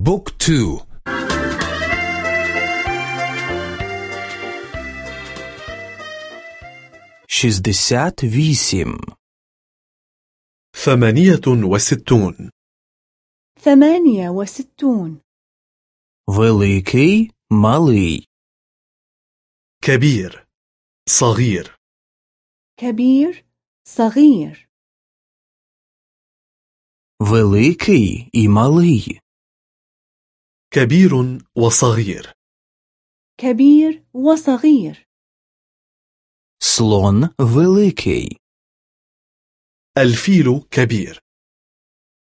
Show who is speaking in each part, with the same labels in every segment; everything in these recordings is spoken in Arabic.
Speaker 1: بوك تو
Speaker 2: شزدسات فيسم
Speaker 3: ثمانية وستون
Speaker 4: ثمانية وستون
Speaker 2: великий малий
Speaker 3: كبير صغير
Speaker 4: كبير صغير
Speaker 2: великий і малий
Speaker 3: كبير وصغير
Speaker 4: كبير وصغير
Speaker 2: слон великий
Speaker 3: الفيل كبير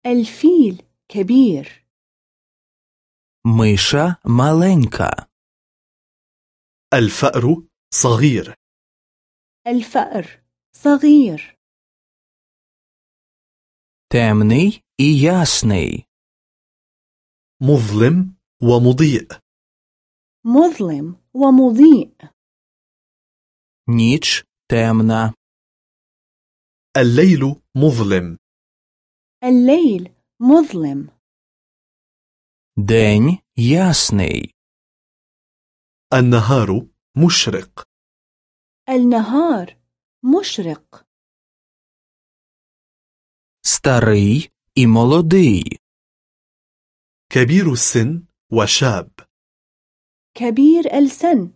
Speaker 4: الفيل كبير
Speaker 2: миша маленька
Speaker 3: الفأر صغير
Speaker 4: الفأر صغير
Speaker 2: темний і ясний
Speaker 3: مظلم ومضيء
Speaker 4: مظلم ومضيء
Speaker 2: ніч темна
Speaker 3: الليل مظلم
Speaker 4: الليل مظلم
Speaker 2: день ясний
Speaker 3: النهار مشرق
Speaker 4: النهار مشرق
Speaker 2: старий і молодий
Speaker 3: كبير السن وشاب
Speaker 4: كبير السن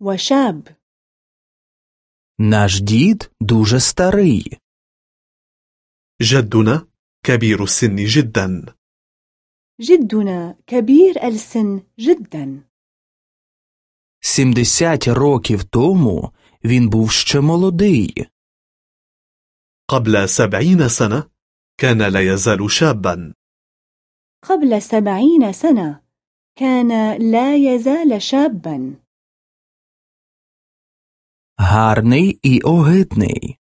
Speaker 4: وشاب
Speaker 2: наш дід дуже старий
Speaker 3: جدنا كبير السن جدا
Speaker 4: جدنا كبير السن جدا
Speaker 2: 70 років тому він був ще молодий
Speaker 3: قبل سبعين سنة كان لا يزال شابا
Speaker 4: قبل سبعين سنة. كان لا يزال شابا.
Speaker 2: هارني اي اوهدني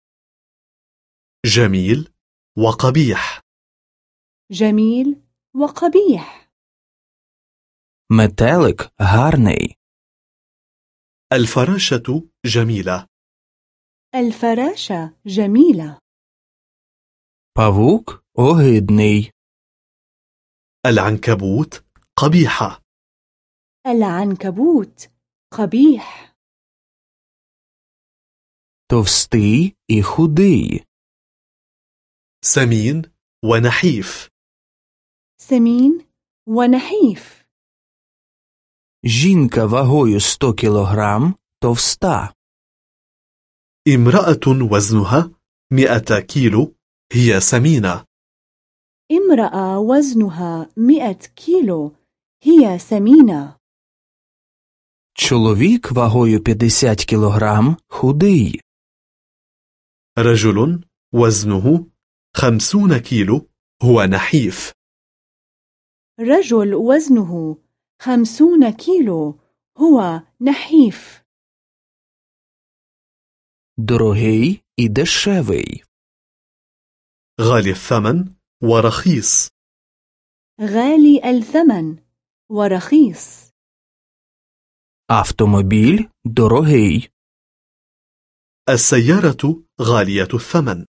Speaker 3: جميل وقبيح.
Speaker 4: جميل وقبيح.
Speaker 2: متالك هارني
Speaker 3: الفراشة جميلة.
Speaker 4: الفراشة جميلة.
Speaker 2: بافوك اوهدني
Speaker 3: العنكبوت قبيحة
Speaker 4: العنكبوت قبيح
Speaker 2: товстий і худий
Speaker 3: سمين ونحيف
Speaker 4: سمين ونحيف
Speaker 2: жінка вагою 100 кілограм товста
Speaker 3: امرأة وزنها مئة كيلو هي سمينة
Speaker 4: امرأة وزنها مئة كيلو هي سمينة
Speaker 2: чоловік вагою 50 кілограм худий
Speaker 3: رجل وزنه خمسون كيلو هو نحيف
Speaker 4: رجل وزنه خمسون كيلو هو نحيف
Speaker 2: дорогий і дешевий
Speaker 3: غالي الثمن ورخيص
Speaker 4: غالي الثمن ورخيص
Speaker 2: автомобіль дорогий
Speaker 3: السيارة غالية الثمن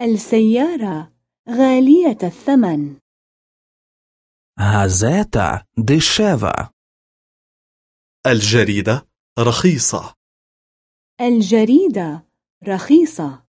Speaker 4: السيارة غالية الثمن
Speaker 2: газета дешева
Speaker 3: الجريدة رخيصة
Speaker 4: الجريدة رخيصة